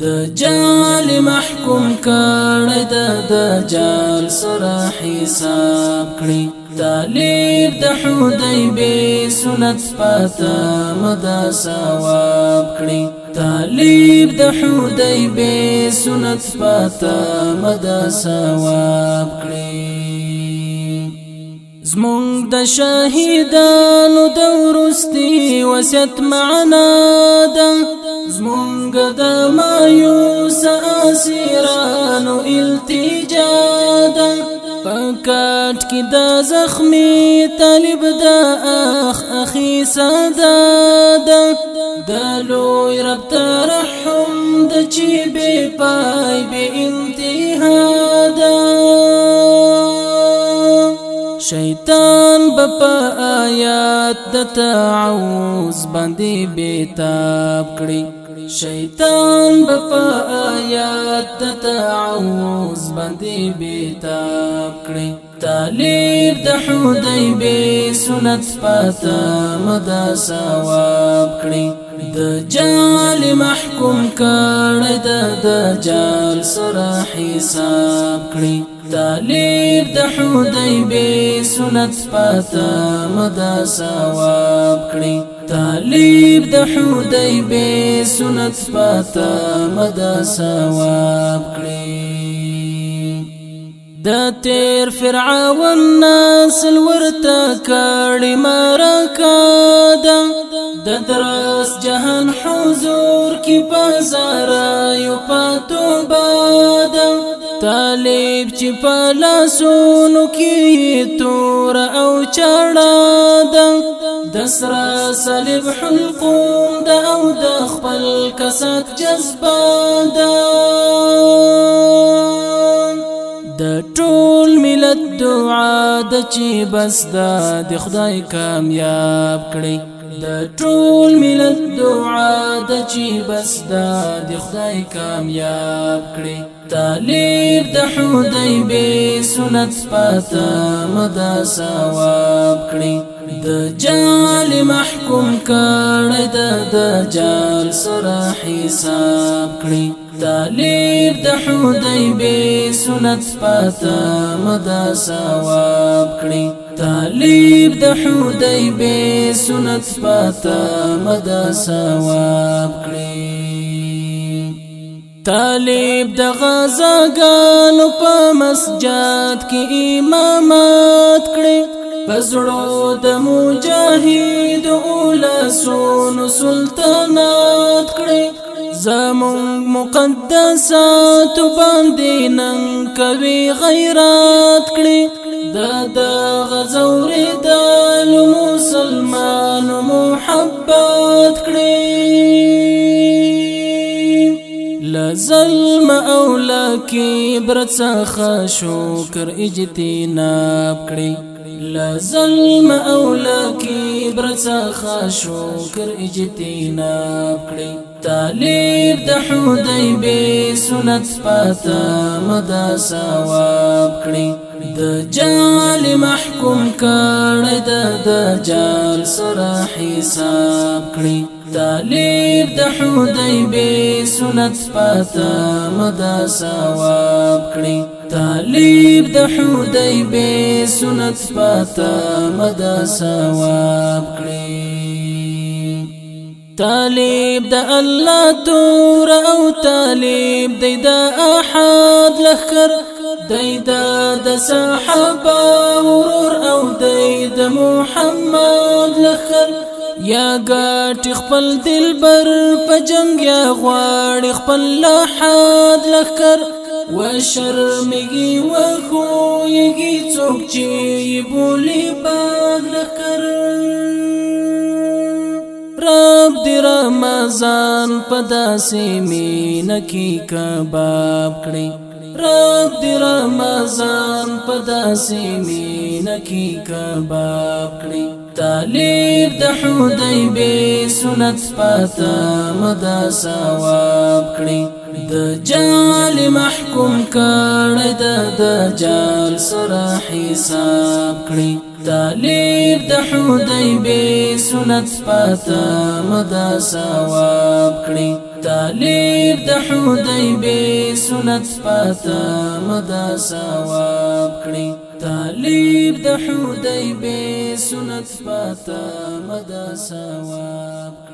د جال محکوم کړی د د جال سره حساب کړی طالب د حدیبی سنت پتا مدا ثواب کړی طالب د حدیبی سنت پتا مدا ثواب کړی زمونږ د شهیدانو د ورستی وصیت معنا ده زمونږ د مایوس اسیرانو التجا ده پکټ کې د زخمی طالب د اخ اخي صدا ده د لوی رب ترحم د چې به پای به انتها ده شیطان بپا آیات د تعوذ باندې بیتاب کړی شیطان بپا آیات د تعوذ باندې بیتاب کړی طالب د حدیبی سنت پتا مدا ثواب کړی د جال محکوم کړی د دجال سره حساب کړی طالب د حدیبی سنت پتا مدا ثواب کړی طالب د حدیبې سنت پتا مدا ثواب کړی د تیر فرعون نسل ورته کړي مرکادا د درس جهان حضور کی بازار یو پاتو باد طالب چې په لاسونو کې تور او چړا د دسر صلیب حلقوم د او د خپل کسات جذبه ده د ټول ملت دعا د چې بس ده د خدای کامیاب کړي د ټول ملت دعا د چې بس دا د خدای کامیاب کړي طالب د حدیبی سنت پتا مدا ثواب کړی د جال محکوم کړی د دجال سره حساب کړی طالب د حدیبی سنت پتا مدا ثواب کړی طالب د حدیبی سنت پتا مدا ثواب کړی طالب د غزاګانو په مسجد کې امامت کړي پزړو د مجاهد اولسونو سلطنت کړي زمون مقدسات باندې نن کوي غیرات کړي دا د غزور د مسلمان محبت کړي ما اولا کبر څخه شکر اجتناب کړی لازم اولا کبر څخه شکر اجتناب کړی طالب د حدیبی سنت پتا مدا ثواب کړی د جال محکوم کړ د د جال سره حساب کړی تعلیب د حدیبی سنت پتا مدا ثواب کړی تعلیب د حدیبی سنت پتا مدا ثواب کړی تعلیب د الله تور او تعلیب د احد لخر د د صحابه ورور او د محمد یا ګټ خپل دلبر په جنگ یا غواړ خپل لحد لخر و شرمګي و خوږي څوک چې بولی باغ لخر رب دې رمضان په داسې مینه کې کباب کړی رب دی رمضان په داسې مینه کې کباب کړی طالب د حدیبې سنت پتا مدا ثواب کړی د جال محکوم کړی د جال سره حساب کړی تعلیم د حدیبی سنت پتا مدا ثواب کړی تعلیم د حدیبی سنت پتا مدا ثواب کړی تعلیم د حدیبی سنت پتا مدا ثواب